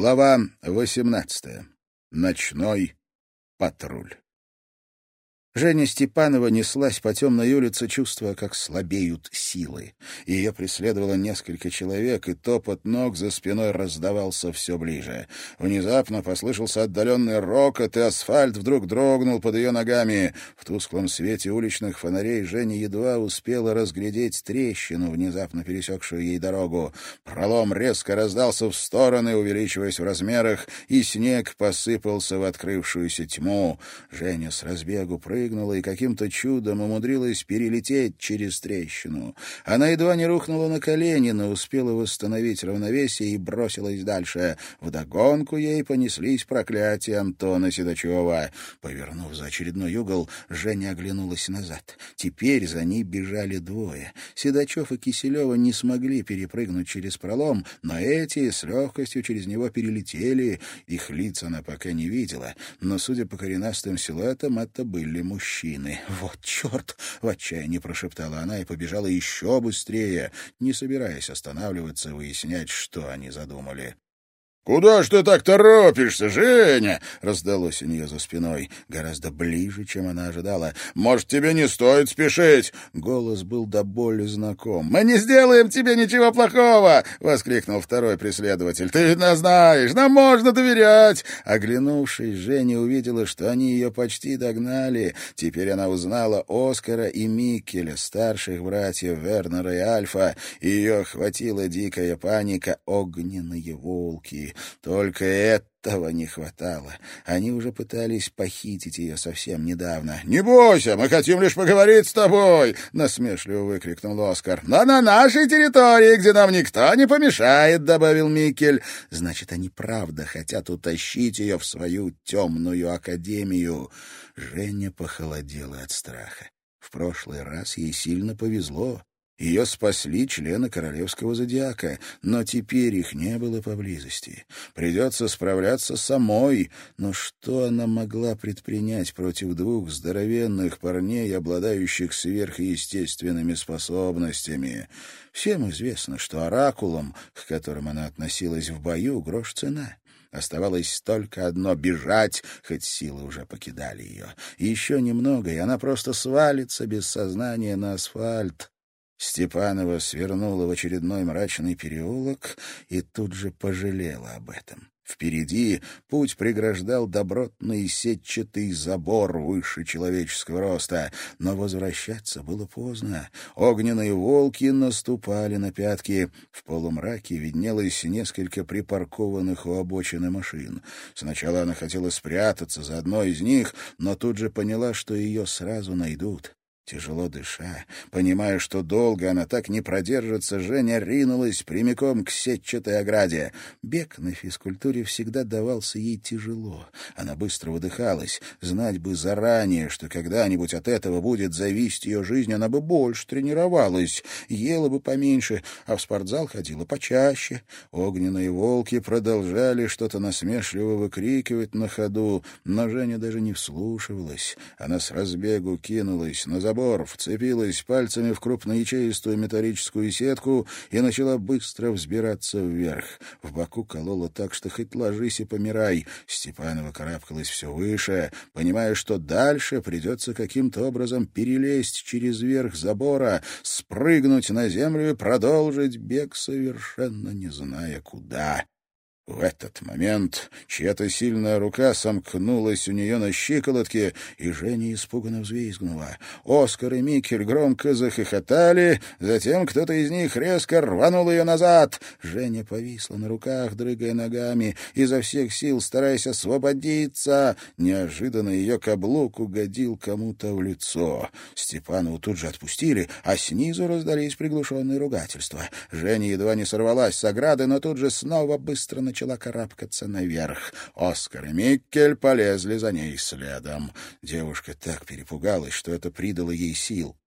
Глава 18. Ночной патруль. Женя Степанова неслась по темной улице, чувствуя, как слабеют силы. Ее преследовало несколько человек, и топот ног за спиной раздавался все ближе. Внезапно послышался отдаленный рокот, и асфальт вдруг дрогнул под ее ногами. В тусклом свете уличных фонарей Женя едва успела разглядеть трещину, внезапно пересекшую ей дорогу. Пролом резко раздался в стороны, увеличиваясь в размерах, и снег посыпался в открывшуюся тьму. Женя с разбегу прыгнула прыгнула и каким-то чудом умудрилась перелететь через трещину. Она едва не рухнула на колени, но успела восстановить равновесие и бросилась дальше. Вдогонку ей понеслись проклятия Антона Седачева. Повернув за очередной угол, Женя оглянулась назад. Теперь за ней бежали двое. Седачев и Киселева не смогли перепрыгнуть через пролом, но эти с легкостью через него перелетели. Их лица она пока не видела, но, судя по коренастым силуэтам, это были мужчины. «Вот черт!» — в отчаянии прошептала она и побежала еще быстрее, не собираясь останавливаться и выяснять, что они задумали. «Куда ж ты так торопишься, Женя?» — раздалось у нее за спиной, гораздо ближе, чем она ожидала. «Может, тебе не стоит спешить?» Голос был до боли знаком. «Мы не сделаем тебе ничего плохого!» — воскликнул второй преследователь. «Ты нас знаешь, нам можно доверять!» Оглянувшись, Женя увидела, что они ее почти догнали. Теперь она узнала Оскара и Микеля, старших братьев Вернера и Альфа. Ее охватила дикая паника огненные волки. Только этого не хватало. Они уже пытались похитить ее совсем недавно. «Не бойся, мы хотим лишь поговорить с тобой!» — насмешливо выкрикнул Оскар. «Но на нашей территории, где нам никто не помешает!» — добавил Микель. «Значит, они правда хотят утащить ее в свою темную академию». Женя похолодела от страха. В прошлый раз ей сильно повезло. Ее спасли члены королевского зодиака, но теперь их не было поблизости. Придется справляться самой. Но что она могла предпринять против двух здоровенных парней, обладающих сверхъестественными способностями? Всем известно, что оракулам, к которым она относилась в бою, грош цена. Оставалось только одно — бежать, хоть силы уже покидали ее. Еще немного, и она просто свалится без сознания на асфальт. Степанова свернула в очередной мрачный переулок и тут же пожалела об этом. Впереди путь преграждал добротный сетчатый забор выше человеческого роста, но возвращаться было поздно. Огненные волки наступали на пятки. В полумраке виднелось несколько припаркованных у обочины машин. Сначала она хотела спрятаться за одной из них, но тут же поняла, что ее сразу найдут. Тяжело дыша, понимая, что долго она так не продержится, Женя ринулась прямиком к сетчатой ограде. Бег на физкультуре всегда давался ей тяжело. Она быстро выдыхалась. Знать бы заранее, что когда-нибудь от этого будет зависеть ее жизнь, она бы больше тренировалась, ела бы поменьше, а в спортзал ходила почаще. Огненные волки продолжали что-то насмешливо выкрикивать на ходу, но Женя даже не вслушивалась. Она с разбегу кинулась на забор забор, вцепилась пальцами в крупноячеистую металлическую сетку и начала быстро взбираться вверх. В боку колола так, что хоть ложись и помирай. Степанова карабкалась все выше, понимая, что дальше придется каким-то образом перелезть через верх забора, спрыгнуть на землю и продолжить бег, совершенно не зная куда. В этот момент чья-то сильная рука сомкнулась у нее на щиколотке, и Женя испуганно взвизгнула. Оскар и Микель громко захохотали, затем кто-то из них резко рванул ее назад. Женя повисла на руках, дрыгая ногами, изо всех сил стараясь освободиться. Неожиданно ее каблук угодил кому-то в лицо. Степанову тут же отпустили, а снизу раздались приглушенные ругательства. Женя едва не сорвалась с ограды, но тут же снова быстро начала начала карабкаться наверх. Оскар и Миккель полезли за ней следом. Девушка так перепугалась, что это придало ей сил.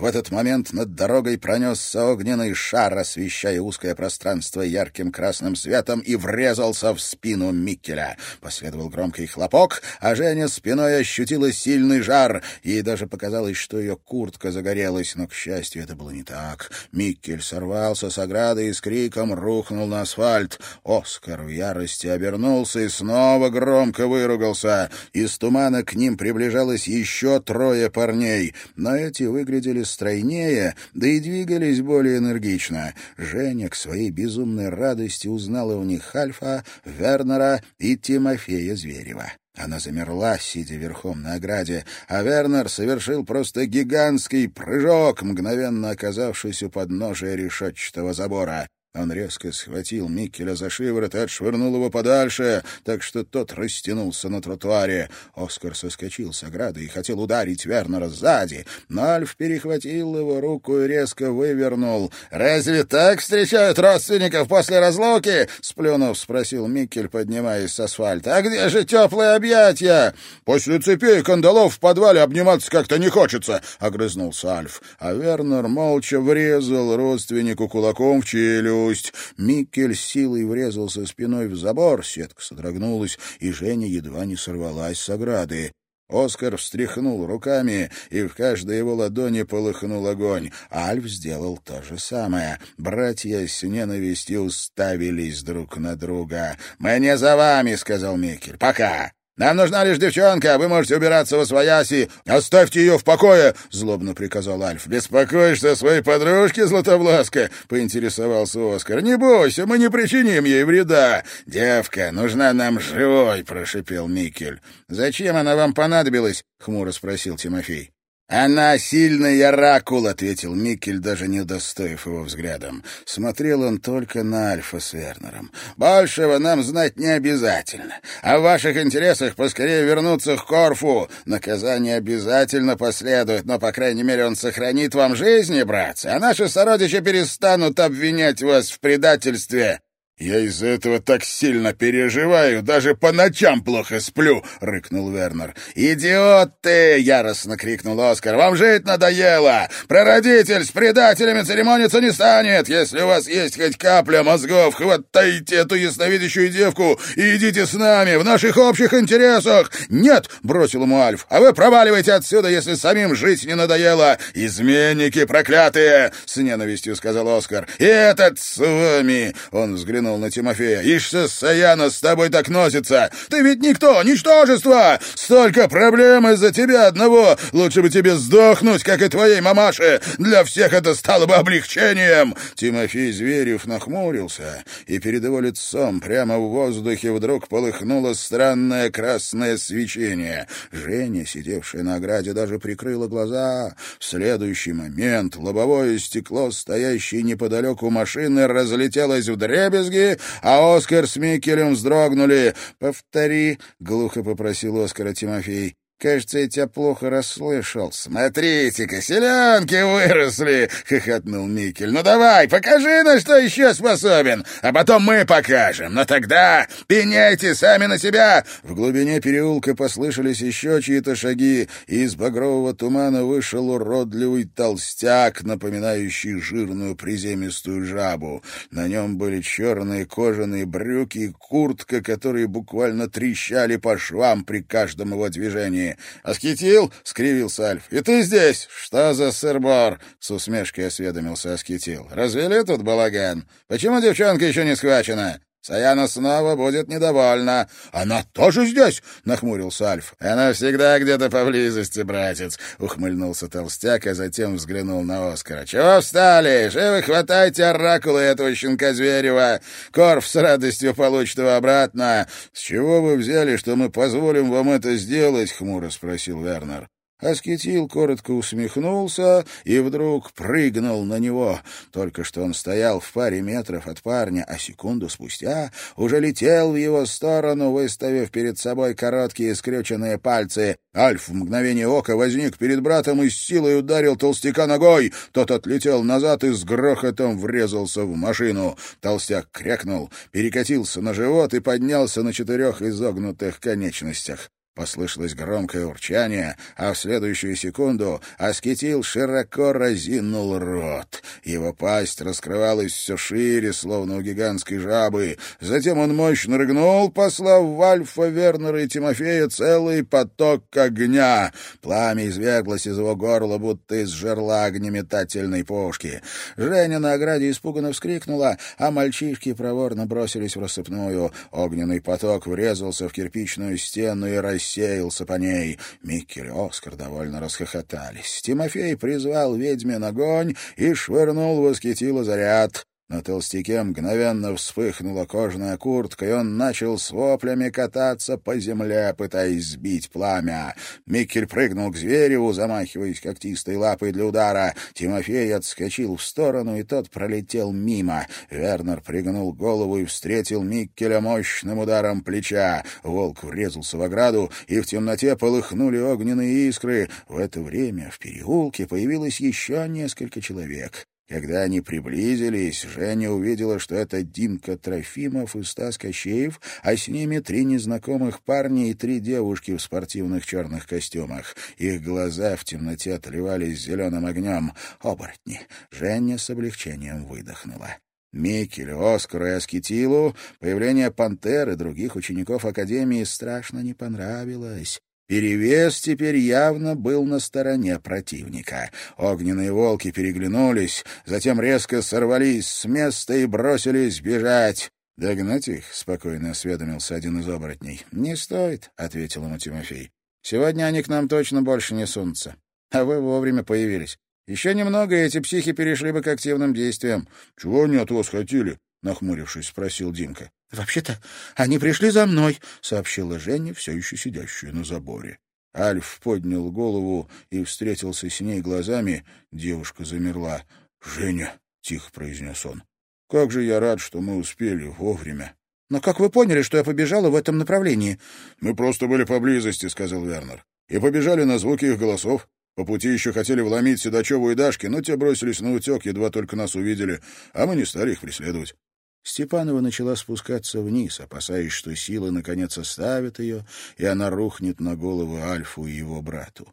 В этот момент над дорогой пронесся огненный шар, освещая узкое пространство ярким красным светом, и врезался в спину Миккеля. Последовал громкий хлопок, а Женя спиной ощутила сильный жар. Ей даже показалось, что ее куртка загорелась, но, к счастью, это было не так. Миккель сорвался с ограды и с криком рухнул на асфальт. Оскар в ярости обернулся и снова громко выругался. Из тумана к ним приближалось еще трое парней, но эти выглядели стройнее, да и двигались более энергично. Женя к своей безумной радости узнала у них Альфа, Вернера и Тимофея Зверева. Она замерла, сидя верхом на ограде, а Вернер совершил просто гигантский прыжок, мгновенно оказавшись у подножия решетчатого забора. Он резко схватил Миккеля за шиворот и отшвырнул его подальше, так что тот растянулся на тротуаре. Оскар соскочил с ограды и хотел ударить Вернера сзади, но Альф перехватил его руку и резко вывернул. «Разве так встречают родственников после разлуки?» — сплюнув, спросил Миккель, поднимаясь с асфальта. «А где же теплые объятия?» «После цепей и кандалов в подвале обниматься как-то не хочется», — огрызнулся Альф. А Вернер молча врезал родственнику кулаком в челюсть челюсть. Микель силой врезался спиной в забор, сетка содрогнулась, и Женя едва не сорвалась с ограды. Оскар встряхнул руками, и в каждой его ладони полыхнул огонь. Альф сделал то же самое. Братья с ненавистью уставились друг на друга. «Мы не за вами», — сказал Микель. «Пока». Нам нужна лишь девчонка, а вы можете убираться во свояси. Оставьте ее в покое, — злобно приказал Альф. Беспокоишься о своей подружке, Златобласка? — поинтересовался Оскар. Не бойся, мы не причиним ей вреда. Девка нужна нам живой, — прошипел Микель. Зачем она вам понадобилась? — хмуро спросил Тимофей. «Она сильный оракул», — ответил Микель, даже не удостоив его взглядом. Смотрел он только на Альфа с Вернером. «Большего нам знать не обязательно. А ваших интересах поскорее вернуться к Корфу. Наказание обязательно последует, но, по крайней мере, он сохранит вам жизни, братцы, а наши сородичи перестанут обвинять вас в предательстве». «Я из-за этого так сильно переживаю, даже по ночам плохо сплю», — рыкнул Вернер. «Идиот ты!» — яростно крикнул Оскар. «Вам жить надоело! Прародитель с предателями церемониться не станет! Если у вас есть хоть капля мозгов, хватайте эту ясновидящую девку и идите с нами в наших общих интересах!» «Нет!» — бросил ему Альф. «А вы проваливайте отсюда, если самим жить не надоело! Изменники проклятые!» — с ненавистью сказал Оскар. «И этот с вами!» — он взглянул взглянул на Тимофея. «Ишься, Саяна, с тобой так носится! Ты ведь никто, ничтожество! Столько проблем из-за тебя одного! Лучше бы тебе сдохнуть, как и твоей мамаше! Для всех это стало бы облегчением!» Тимофей Зверев нахмурился, и перед его лицом прямо в воздухе вдруг полыхнуло странное красное свечение. Женя, сидевшая на ограде, даже прикрыла глаза. Следующий момент лобовое стекло, стоящее неподалеку машины, разлетелось в дребезги, а Оскар с Микелем вздрогнули. «Повтори», — глухо попросил Оскара Тимофей. Кажется, я тебя плохо расслышал. Смотрите-ка, селенки выросли, хохотнул Микель. Ну давай, покажи, на что еще способен, а потом мы покажем. Но тогда пеняйте сами на себя. В глубине переулка послышались еще чьи-то шаги, и из багрового тумана вышел уродливый толстяк, напоминающий жирную приземистую жабу. На нем были черные кожаные брюки и куртка, которые буквально трещали по швам при каждом его движении. «Аскетил?» — скривился Альф. «И ты здесь? Что за сыр-бор?» — с усмешкой осведомился Аскетил. «Развели тут балаган? Почему девчонка еще не схвачена?» Саяна снова будет недовольна. Она тоже здесь? нахмурился Альф. Она всегда где-то поблизости, братец, ухмыльнулся толстяк, а затем взглянул на Оскара. Чего встали? Живо хватайте оракулы этого щенка Зверева. Корф с радостью получит его обратно. С чего вы взяли, что мы позволим вам это сделать? хмуро спросил Вернер. Аскетил коротко усмехнулся и вдруг прыгнул на него. Только что он стоял в паре метров от парня, а секунду спустя уже летел в его сторону, выставив перед собой короткие скрюченные пальцы. Альф в мгновение ока возник перед братом и с силой ударил толстяка ногой. Тот отлетел назад и с грохотом врезался в машину. Толстяк крякнул, перекатился на живот и поднялся на четырех изогнутых конечностях. Послышалось громкое урчание, а в следующую секунду Аскетил широко разинул рот. Его пасть раскрывалась все шире, словно у гигантской жабы. Затем он мощно рыгнул, послав в Альфа, Вернера и Тимофея целый поток огня. Пламя изверглось из его горла, будто из жерла огнеметательной пушки. Женя на ограде испуганно вскрикнула, а мальчишки проворно бросились в рассыпную. Огненный поток врезался в кирпичную стену и рассеялся рассеялся по ней. Микки и Оскар довольно расхохотались. Тимофей призвал ведьмин огонь и швырнул в Аскетила заряд. На толстяке мгновенно вспыхнула кожаная куртка, и он начал с воплями кататься по земле, пытаясь сбить пламя. Микель прыгнул к звереву, замахиваясь когтистой лапой для удара. Тимофей отскочил в сторону, и тот пролетел мимо. Вернер пригнул голову и встретил Миккеля мощным ударом плеча. Волк врезался в ограду, и в темноте полыхнули огненные искры. В это время в переулке появилось еще несколько человек. Когда они приблизились, Женя увидела, что это Димка Трофимов и Стас Кощеев, а с ними три незнакомых парня и три девушки в спортивных черных костюмах. Их глаза в темноте отливались зеленым огнем. Оборотни. Женя с облегчением выдохнула. Микелю, Оскару и Аскетилу появление пантер и других учеников Академии страшно не понравилось. Перевес теперь явно был на стороне противника. Огненные волки переглянулись, затем резко сорвались с места и бросились бежать. «Догнать их?» — спокойно осведомился один из оборотней. «Не стоит», — ответил ему Тимофей. «Сегодня они к нам точно больше не сунутся. А вы вовремя появились. Еще немного, и эти психи перешли бы к активным действиям». «Чего они от вас хотели?» — нахмурившись, спросил Димка. «Вообще-то они пришли за мной», — сообщила Женя, все еще сидящая на заборе. Альф поднял голову и встретился с ней глазами. Девушка замерла. «Женя», — тихо произнес он, — «как же я рад, что мы успели вовремя». «Но как вы поняли, что я побежала в этом направлении?» «Мы просто были поблизости», — сказал Вернер, — «и побежали на звуки их голосов. По пути еще хотели вломить Седачеву и Дашки, но те бросились на утек, едва только нас увидели, а мы не стали их преследовать. Степанова начала спускаться вниз, опасаясь, что силы наконец оставят ее, и она рухнет на голову Альфу и его брату.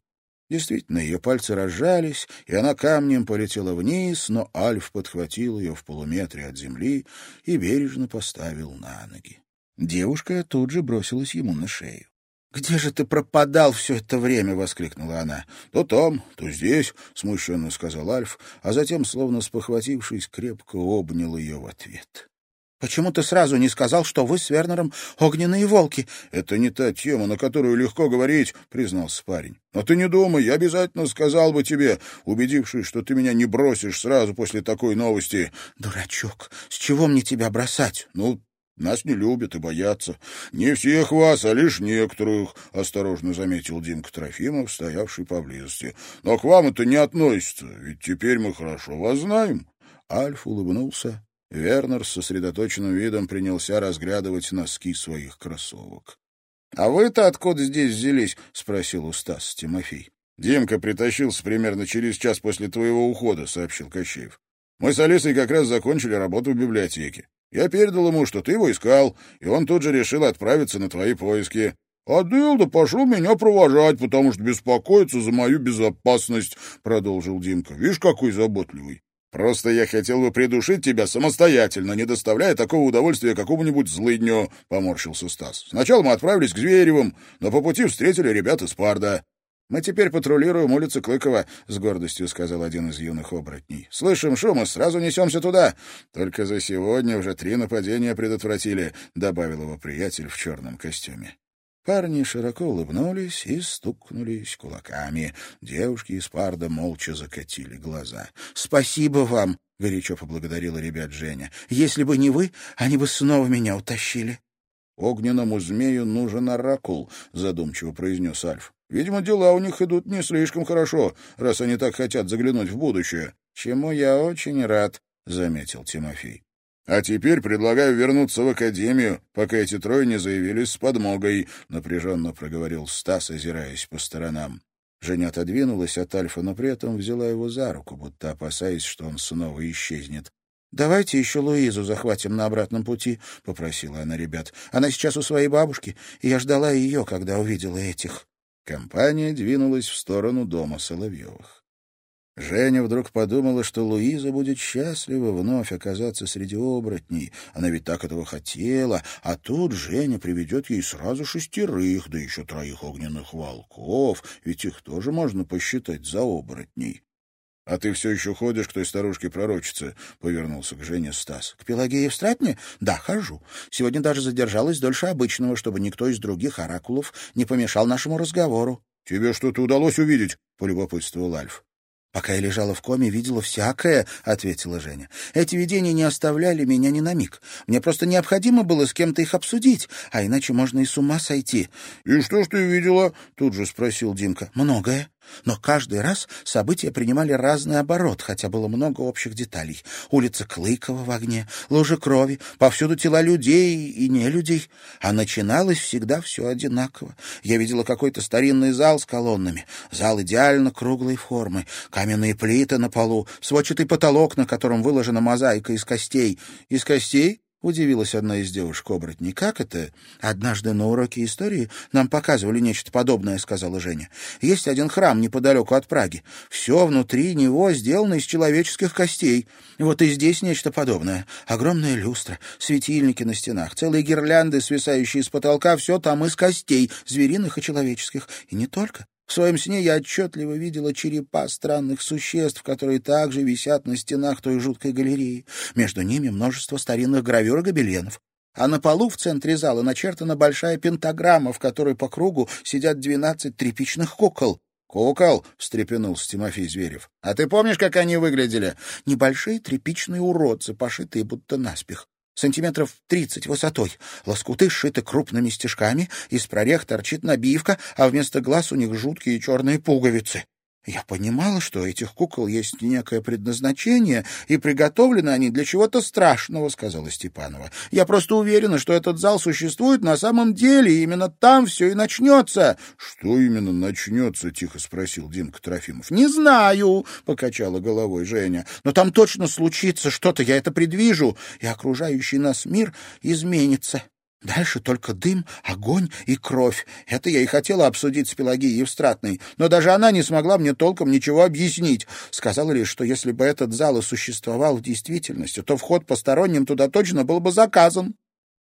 Действительно, ее пальцы разжались, и она камнем полетела вниз, но Альф подхватил ее в полуметре от земли и бережно поставил на ноги. Девушка тут же бросилась ему на шею. «Где же ты пропадал все это время?» — воскликнула она. «То там, то здесь», — смущенно сказал Альф, а затем, словно спохватившись, крепко обнял ее в ответ. «Почему ты сразу не сказал, что вы с Вернером огненные волки?» «Это не та тема, на которую легко говорить», — признался парень. «Но ты не думай, я обязательно сказал бы тебе, убедившись, что ты меня не бросишь сразу после такой новости». «Дурачок, с чего мне тебя бросать?» «Ну, нас не любят и боятся. Не всех вас, а лишь некоторых, — осторожно заметил Димка Трофимов, стоявший поблизости. Но к вам это не относится, ведь теперь мы хорошо вас знаем. Альф улыбнулся Вернер с сосредоточенным видом принялся разглядывать носки своих кроссовок. — А вы-то откуда здесь взялись? — спросил у Стас Тимофей. — Димка притащился примерно через час после твоего ухода, — сообщил Кощеев. — Мы с Алисой как раз закончили работу в библиотеке. Я передал ему, что ты его искал, и он тут же решил отправиться на твои поиски. А Дилда пошел меня провожать, потому что беспокоится за мою безопасность, — продолжил Димка. — Видишь, какой заботливый. Просто я хотел бы придушить тебя самостоятельно, не доставляя такого удовольствия какому-нибудь злыдню, — поморщился Стас. Сначала мы отправились к Зверевым, но по пути встретили ребят из Парда. — Мы теперь патрулируем улицу Клыкова, — с гордостью сказал один из юных оборотней. — Слышим шум и сразу несемся туда. Только за сегодня уже три нападения предотвратили, — добавил его приятель в черном костюме. Парни широко улыбнулись и стукнулись кулаками. Девушки из парда молча закатили глаза. — Спасибо вам! — горячо поблагодарила ребят Женя. — Если бы не вы, они бы снова меня утащили. — Огненному змею нужен оракул, — задумчиво произнес Альф. — Видимо, дела у них идут не слишком хорошо, раз они так хотят заглянуть в будущее. — Чему я очень рад, — заметил Тимофей. А теперь предлагаю вернуться в академию, пока эти трое не заявились с подмогой, — напряженно проговорил Стас, озираясь по сторонам. Женя отодвинулась от Альфа, но при этом взяла его за руку, будто опасаясь, что он снова исчезнет. «Давайте еще Луизу захватим на обратном пути», — попросила она ребят. «Она сейчас у своей бабушки, и я ждала ее, когда увидела этих». Компания двинулась в сторону дома Соловьевых. Женя вдруг подумала, что Луиза будет счастлива вновь оказаться среди оборотней. Она ведь так этого хотела. А тут Женя приведет ей сразу шестерых, да еще троих огненных волков, ведь их тоже можно посчитать за оборотней. — А ты все еще ходишь к той старушке-пророчице? — повернулся к Жене Стас. — К Пелагее в Стратне? Да, хожу. Сегодня даже задержалась дольше обычного, чтобы никто из других оракулов не помешал нашему разговору. — Тебе что-то удалось увидеть? — полюбопытствовал Альф. «Пока я лежала в коме, видела всякое», — ответила Женя. «Эти видения не оставляли меня ни на миг. Мне просто необходимо было с кем-то их обсудить, а иначе можно и с ума сойти». «И что ж ты видела?» — тут же спросил Димка. «Многое. Но каждый раз события принимали разный оборот, хотя было много общих деталей. Улица Клыкова в огне, лужи крови, повсюду тела людей и не людей. А начиналось всегда все одинаково. Я видела какой-то старинный зал с колоннами. Зал идеально круглой формы, каменные плиты на полу, сводчатый потолок, на котором выложена мозаика из костей. Из костей? — удивилась одна из девушек-оборотней. «Как это?» «Однажды на уроке истории нам показывали нечто подобное», — сказала Женя. «Есть один храм неподалеку от Праги. Все внутри него сделано из человеческих костей. Вот и здесь нечто подобное. Огромная люстра, светильники на стенах, целые гирлянды, свисающие с потолка, все там из костей, звериных и человеческих. И не только. В своем сне я отчетливо видела черепа странных существ, которые также висят на стенах той жуткой галереи. Между ними множество старинных гравюр и гобеленов. А на полу в центре зала начертана большая пентаграмма, в которой по кругу сидят двенадцать тряпичных кукол. «Кукол?» — встрепенулся Тимофей Зверев. «А ты помнишь, как они выглядели?» «Небольшие тряпичные уродцы, пошитые будто наспех сантиметров тридцать высотой. Лоскуты сшиты крупными стежками, из прорех торчит набивка, а вместо глаз у них жуткие черные пуговицы. Я понимала, что у этих кукол есть некое предназначение, и приготовлены они для чего-то страшного, — сказала Степанова. Я просто уверена, что этот зал существует на самом деле, и именно там все и начнется. — Что именно начнется? — тихо спросил Димка Трофимов. — Не знаю, — покачала головой Женя. — Но там точно случится что-то, я это предвижу, и окружающий нас мир изменится. Дальше только дым, огонь и кровь. Это я и хотела обсудить с Пелагией Евстратной, но даже она не смогла мне толком ничего объяснить. Сказала лишь, что если бы этот зал и существовал в действительности, то вход посторонним туда точно был бы заказан.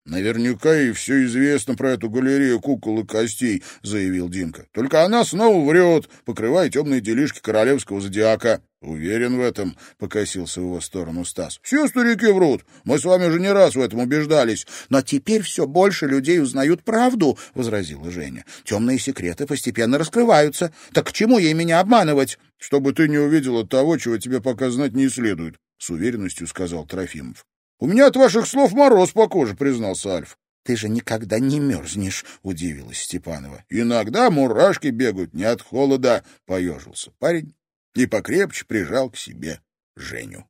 «Наверняка и все известно про эту галерею кукол и костей», — заявил Димка. «Только она снова врет, покрывая темные делишки королевского зодиака». «Уверен в этом», — покосился в его сторону Стас. «Все старики врут. Мы с вами уже не раз в этом убеждались». «Но теперь все больше людей узнают правду», — возразила Женя. «Темные секреты постепенно раскрываются. Так к чему ей меня обманывать?» «Чтобы ты не увидела того, чего тебе пока знать не следует», — с уверенностью сказал Трофимов. «У меня от ваших слов мороз по коже», — признался Альф. «Ты же никогда не мерзнешь», — удивилась Степанова. «Иногда мурашки бегают не от холода», — поежился парень и покрепче прижал к себе Женю.